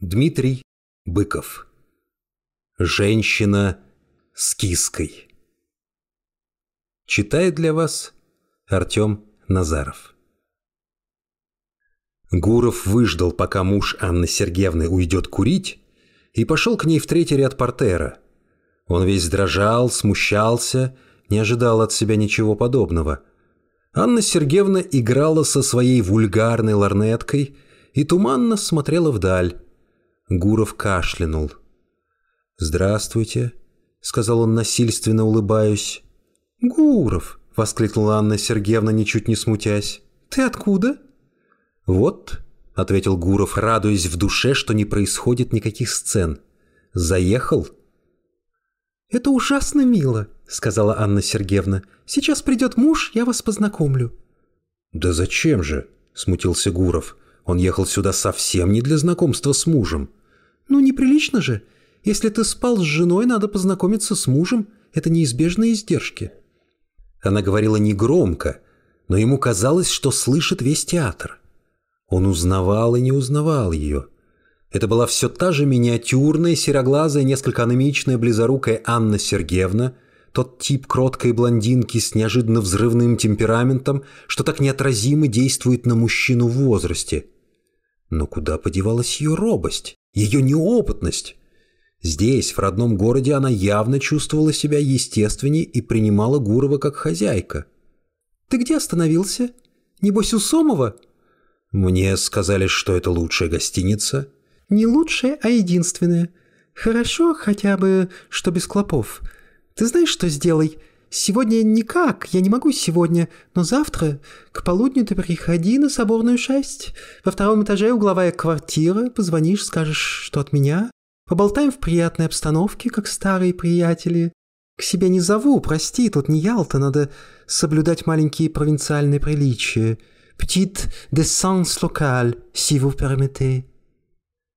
Дмитрий Быков. Женщина с киской. Читает для вас Артем Назаров. Гуров выждал, пока муж Анны Сергеевны уйдет курить, и пошел к ней в третий ряд портера. Он весь дрожал, смущался, не ожидал от себя ничего подобного. Анна Сергеевна играла со своей вульгарной ларнеткой и туманно смотрела вдаль. Гуров кашлянул. «Здравствуйте», — сказал он насильственно, улыбаясь. «Гуров», — воскликнула Анна Сергеевна, ничуть не смутясь. «Ты откуда?» «Вот», — ответил Гуров, радуясь в душе, что не происходит никаких сцен. «Заехал?» «Это ужасно мило», — сказала Анна Сергеевна. «Сейчас придет муж, я вас познакомлю». «Да зачем же?» — смутился Гуров. Он ехал сюда совсем не для знакомства с мужем. «Ну, неприлично же. Если ты спал с женой, надо познакомиться с мужем. Это неизбежные издержки». Она говорила негромко, но ему казалось, что слышит весь театр. Он узнавал и не узнавал ее. Это была все та же миниатюрная, сероглазая, несколько анемичная, близорукая Анна Сергеевна, тот тип кроткой блондинки с неожиданно взрывным темпераментом, что так неотразимо действует на мужчину в возрасте. Но куда подевалась ее робость? Ее неопытность. Здесь, в родном городе, она явно чувствовала себя естественней и принимала Гурова как хозяйка. «Ты где остановился? Небось, у Сомова?» «Мне сказали, что это лучшая гостиница». «Не лучшая, а единственная. Хорошо хотя бы, что без клопов. Ты знаешь, что сделай? Сегодня никак, я не могу сегодня, но завтра к полудню ты приходи на Соборную 6. Во втором этаже угловая квартира, позвонишь, скажешь, что от меня. Поболтаем в приятной обстановке, как старые приятели. К себе не зову, прости, тут не Ялта, надо соблюдать маленькие провинциальные приличия. Petite décence locale, si vous permettez.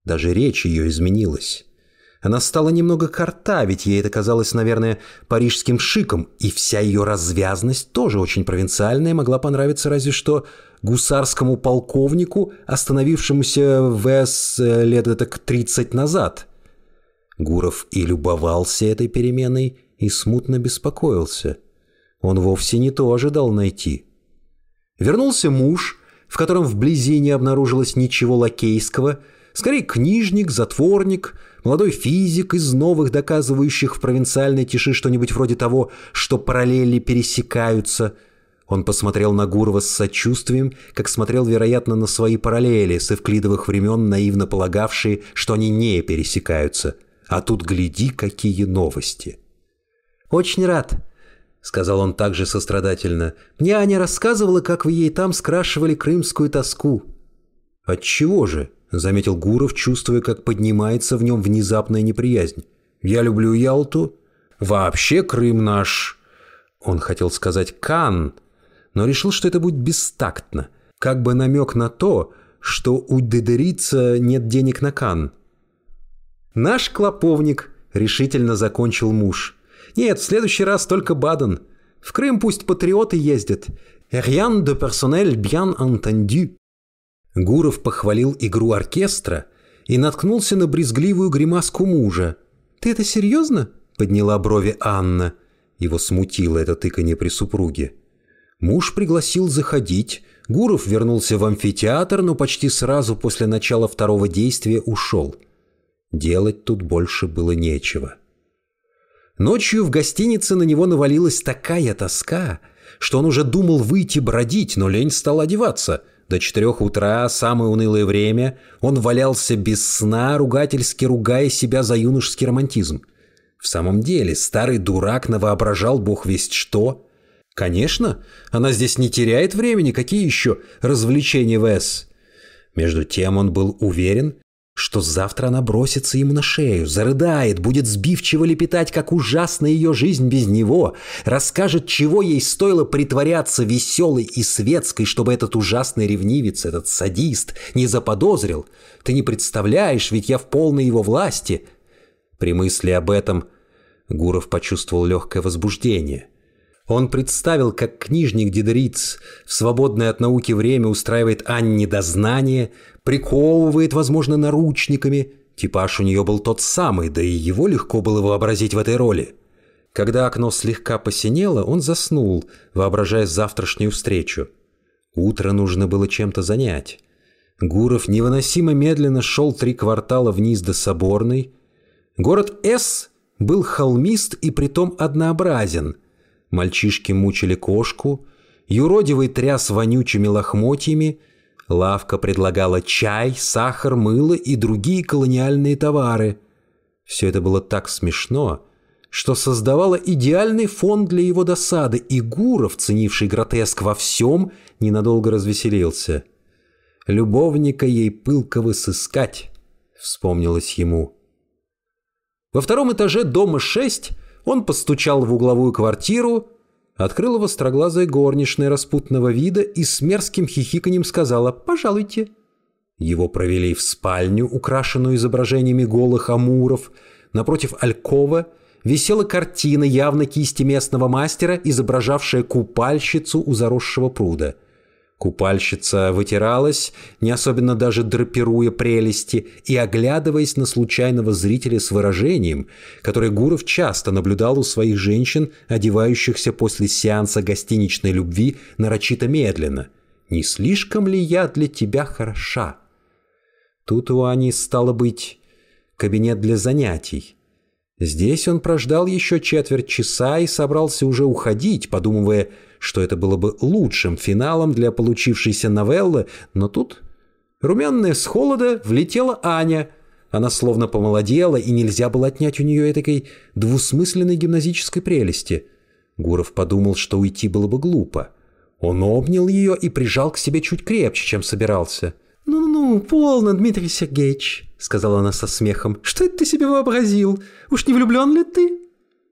Даже речь ее изменилась. Она стала немного картавить, ей это казалось, наверное, парижским шиком, и вся ее развязность, тоже очень провинциальная, могла понравиться разве что гусарскому полковнику, остановившемуся в С лет так 30 назад. Гуров и любовался этой переменой, и смутно беспокоился. Он вовсе не то ожидал найти. Вернулся муж, в котором вблизи не обнаружилось ничего лакейского, скорее книжник, затворник — молодой физик из новых, доказывающих в провинциальной тиши что-нибудь вроде того, что параллели пересекаются. Он посмотрел на Гурова с сочувствием, как смотрел, вероятно, на свои параллели с эвклидовых времен, наивно полагавшие, что они не пересекаются. А тут гляди, какие новости. «Очень рад», — сказал он также сострадательно. «Мне Аня рассказывала, как вы ей там скрашивали крымскую тоску». «Отчего же?» — заметил Гуров, чувствуя, как поднимается в нем внезапная неприязнь. «Я люблю Ялту. Вообще Крым наш...» Он хотел сказать «Кан», но решил, что это будет бестактно, как бы намек на то, что у Дедерица нет денег на Кан. «Наш клоповник», — решительно закончил муж. «Нет, в следующий раз только Баден. В Крым пусть патриоты ездят. Rien de personnel bien entendu». Гуров похвалил игру оркестра и наткнулся на брезгливую гримаску мужа. «Ты это серьезно?» — подняла брови Анна. Его смутило это тыканье при супруге. Муж пригласил заходить. Гуров вернулся в амфитеатр, но почти сразу после начала второго действия ушел. Делать тут больше было нечего. Ночью в гостинице на него навалилась такая тоска, что он уже думал выйти бродить, но лень стал одеваться — до четырех утра, самое унылое время, он валялся без сна, ругательски ругая себя за юношеский романтизм. В самом деле, старый дурак навоображал бог весть что. Конечно, она здесь не теряет времени, какие еще развлечения в С. Между тем он был уверен, что завтра она бросится ему на шею, зарыдает, будет сбивчиво лепетать, как ужасна ее жизнь без него, расскажет, чего ей стоило притворяться веселой и светской, чтобы этот ужасный ревнивец, этот садист, не заподозрил. Ты не представляешь, ведь я в полной его власти. При мысли об этом Гуров почувствовал легкое возбуждение. Он представил, как книжник Дидериц в свободное от науки время устраивает Анне дознание, приковывает, возможно, наручниками. Типаж у нее был тот самый, да и его легко было вообразить в этой роли. Когда окно слегка посинело, он заснул, воображая завтрашнюю встречу. Утро нужно было чем-то занять. Гуров невыносимо медленно шел три квартала вниз до Соборной. Город С был холмист и притом однообразен. Мальчишки мучили кошку, юродивый тряс вонючими лохмотьями, лавка предлагала чай, сахар, мыло и другие колониальные товары. Все это было так смешно, что создавало идеальный фон для его досады, и Гуров, ценивший гротеск во всем, ненадолго развеселился. «Любовника ей пылкого сыскать», — вспомнилось ему. Во втором этаже дома 6 он постучал в угловую квартиру, открыл его строглазая горничная распутного вида и с мерзким хихиканьем сказала «Пожалуйте». Его провели в спальню, украшенную изображениями голых амуров. Напротив алькова висела картина явно кисти местного мастера, изображавшая купальщицу у заросшего пруда – Купальщица вытиралась, не особенно даже драпируя прелести, и оглядываясь на случайного зрителя с выражением, которое Гуров часто наблюдал у своих женщин, одевающихся после сеанса гостиничной любви нарочито медленно. «Не слишком ли я для тебя хороша?» Тут у Ани стало быть кабинет для занятий. Здесь он прождал еще четверть часа и собрался уже уходить, подумывая, что это было бы лучшим финалом для получившейся новеллы, но тут, румяная с холода, влетела Аня. Она словно помолодела, и нельзя было отнять у нее этой двусмысленной гимназической прелести. Гуров подумал, что уйти было бы глупо. Он обнял ее и прижал к себе чуть крепче, чем собирался. «Ну-ну, полно, Дмитрий Сергеевич», — сказала она со смехом. «Что это ты себе вообразил? Уж не влюблен ли ты?»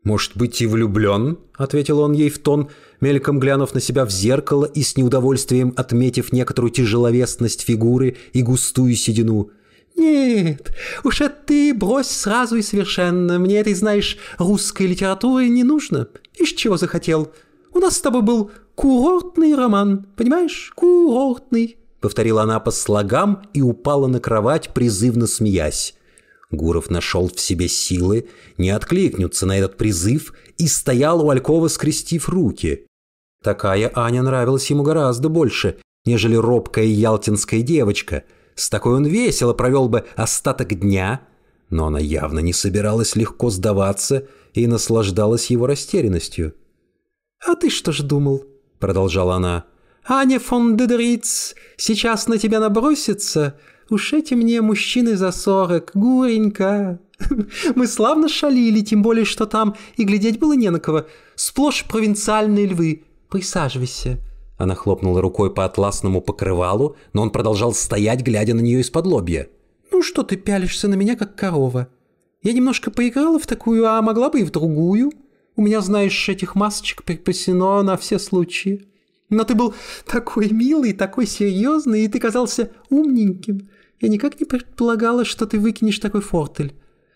«Может быть, и влюблен?» — ответил он ей в тон, мельком глянув на себя в зеркало и с неудовольствием отметив некоторую тяжеловесность фигуры и густую седину. «Нет, уж это ты брось сразу и совершенно. Мне этой, знаешь, русской литературы не нужно. Из чего захотел? У нас с тобой был курортный роман, понимаешь? Курортный». Повторила она по слогам и упала на кровать, призывно смеясь. Гуров нашел в себе силы не откликнуться на этот призыв и стоял у Алькова, скрестив руки. Такая Аня нравилась ему гораздо больше, нежели робкая ялтинская девочка. С такой он весело провел бы остаток дня, но она явно не собиралась легко сдаваться и наслаждалась его растерянностью. «А ты что ж думал?» — продолжала она. «Аня фон Дедриц сейчас на тебя набросится, Уж эти мне мужчины за сорок, гуренька. Мы славно шалили, тем более, что там и глядеть было не на кого. Сплошь провинциальные львы. Присаживайся». Она хлопнула рукой по атласному покрывалу, но он продолжал стоять, глядя на нее из-под лобья. «Ну что ты пялишься на меня, как корова? Я немножко поиграла в такую, а могла бы и в другую. У меня, знаешь, этих масочек припасено на все случаи. Но ты был такой милый, такой серьезный, и ты казался умненьким. Я никак не предполагала, что ты выкинешь такой фортель.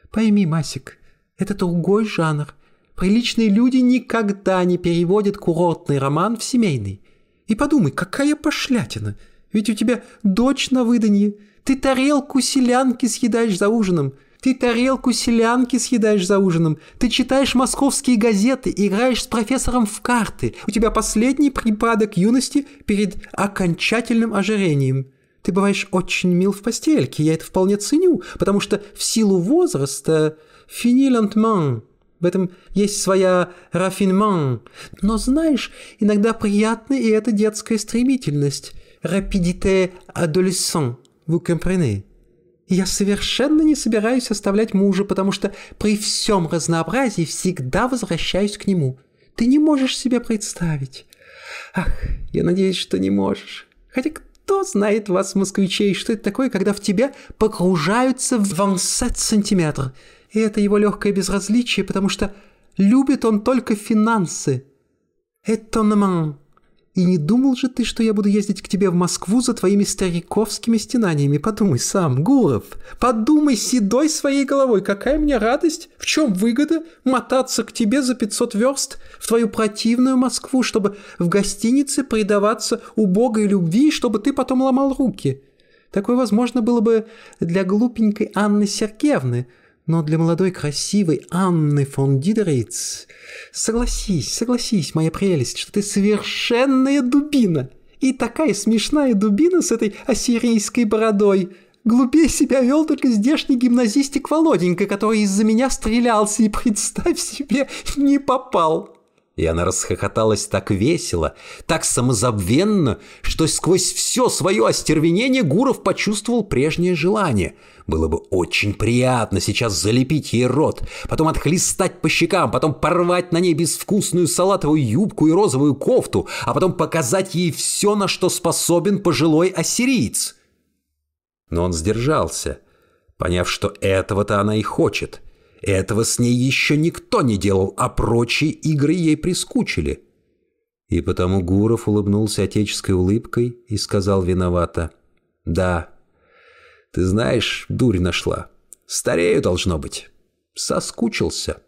Пойми, Масик, это другой жанр. Приличные люди никогда не переводят курортный роман в семейный. И подумай, какая пошлятина. Ведь у тебя дочь на выданье. Ты тарелку селянки съедаешь за ужином. Ты тарелку селянки съедаешь за ужином. Ты читаешь московские газеты, играешь с профессором в карты. У тебя последний припадок юности перед окончательным ожирением. Ты бываешь очень мил в постельке, я это вполне ценю, потому что в силу возраста фини лентман. В этом есть своя рафинман. Но знаешь, иногда приятна и эта детская стремительность. Rapidité adolescent. Vous comprenez? Я совершенно не собираюсь оставлять мужа, потому что при всем разнообразии всегда возвращаюсь к нему. Ты не можешь себе представить. Ах, я надеюсь, что не можешь. Хотя кто знает вас, москвичей, что это такое, когда в тебя погружаются в 27 сантиметров? И это его легкое безразличие, потому что любит он только финансы. Этонnement. И не думал же ты, что я буду ездить к тебе в Москву за твоими стариковскими стенаниями? Подумай сам, Гуров, подумай седой своей головой. Какая мне радость? В чем выгода мотаться к тебе за 500 верст в твою противную Москву, чтобы в гостинице предаваться убогой любви, чтобы ты потом ломал руки? Такое возможно было бы для глупенькой Анны Сергеевны, но для молодой красивой Анны фон Дидериц... Согласись, согласись, моя прелесть, что ты совершенная дубина. И такая смешная дубина с этой ассирийской бородой. Глупее себя вел только здешний гимназистик Володенька, который из-за меня стрелялся и, представь себе, не попал. И она расхохоталась так весело, так самозабвенно, что сквозь все свое остервенение Гуров почувствовал прежнее желание. Было бы очень приятно сейчас залепить ей рот, потом отхлестать по щекам, потом порвать на ней безвкусную салатовую юбку и розовую кофту, а потом показать ей все, на что способен пожилой ассириец. Но он сдержался, поняв, что этого-то она и хочет — этого с ней еще никто не делал, а прочие игры ей прискучили. И потому Гуров улыбнулся отеческой улыбкой и сказал виновато. «Да, ты знаешь, дурь нашла. Старею должно быть. Соскучился».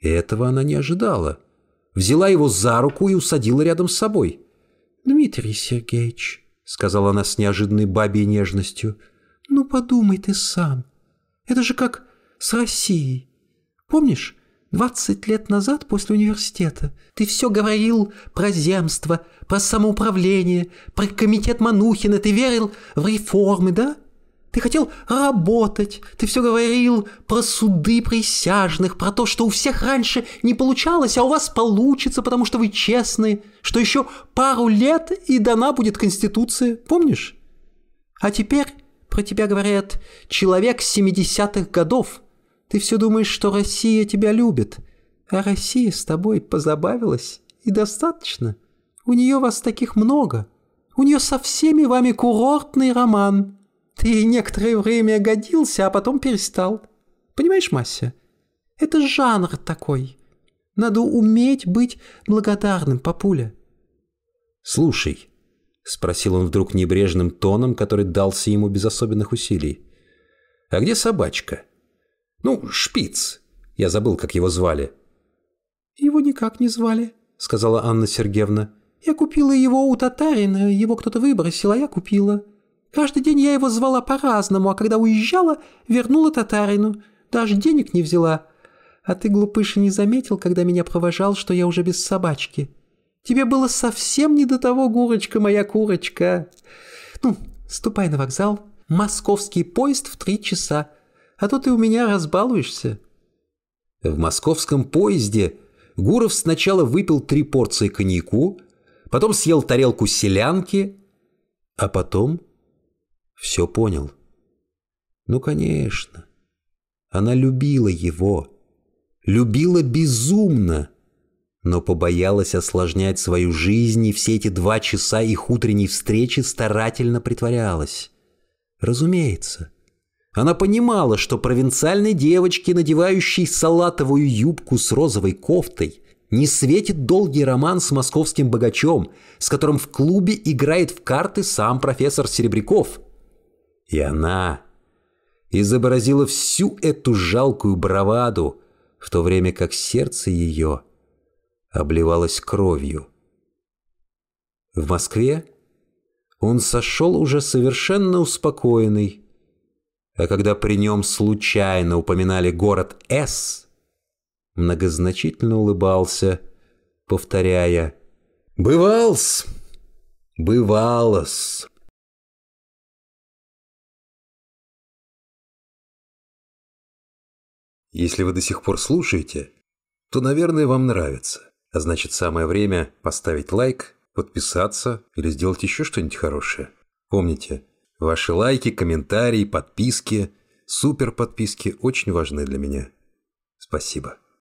Этого она не ожидала. Взяла его за руку и усадила рядом с собой. «Дмитрий Сергеевич», — сказала она с неожиданной бабьей нежностью, — «ну подумай ты сам. Это же как с Россией. Помнишь, двадцать лет назад после университета ты все говорил про земство, про самоуправление, про комитет Манухина, ты верил в реформы, да? Ты хотел работать, ты все говорил про суды присяжных, про то, что у всех раньше не получалось, а у вас получится, потому что вы честные, что еще пару лет и дана будет Конституция, помнишь? А теперь про тебя говорят «человек семидесятых годов», ты все думаешь, что Россия тебя любит, а Россия с тобой позабавилась, и достаточно. У нее вас таких много. У нее со всеми вами курортный роман. Ты некоторое время годился, а потом перестал. Понимаешь, Мася? Это жанр такой. Надо уметь быть благодарным, папуля. «Слушай», — спросил он вдруг небрежным тоном, который дался ему без особенных усилий, — «а где собачка?» Ну, шпиц. Я забыл, как его звали. Его никак не звали, сказала Анна Сергеевна. Я купила его у татарина, его кто-то выбросил, а я купила. Каждый день я его звала по-разному, а когда уезжала, вернула татарину. Даже денег не взяла. А ты, глупыш, не заметил, когда меня провожал, что я уже без собачки? Тебе было совсем не до того, Гурочка, моя курочка. Ну, ступай на вокзал. Московский поезд в три часа а то ты у меня разбалуешься». В московском поезде Гуров сначала выпил три порции коньяку, потом съел тарелку селянки, а потом все понял. Ну, конечно, она любила его, любила безумно, но побоялась осложнять свою жизнь и все эти два часа их утренней встречи старательно притворялась. Разумеется, она понимала, что провинциальной девочке, надевающей салатовую юбку с розовой кофтой, не светит долгий роман с московским богачом, с которым в клубе играет в карты сам профессор Серебряков. И она изобразила всю эту жалкую браваду, в то время как сердце ее обливалось кровью. В Москве он сошел уже совершенно успокоенный, а когда при нем случайно упоминали город С, многозначительно улыбался, повторяя «Бывалс! Бывалос!» Если вы до сих пор слушаете, то, наверное, вам нравится. А значит, самое время поставить лайк, подписаться или сделать еще что-нибудь хорошее. Помните, Ваши лайки, комментарии, подписки, супер подписки очень важны для меня. Спасибо.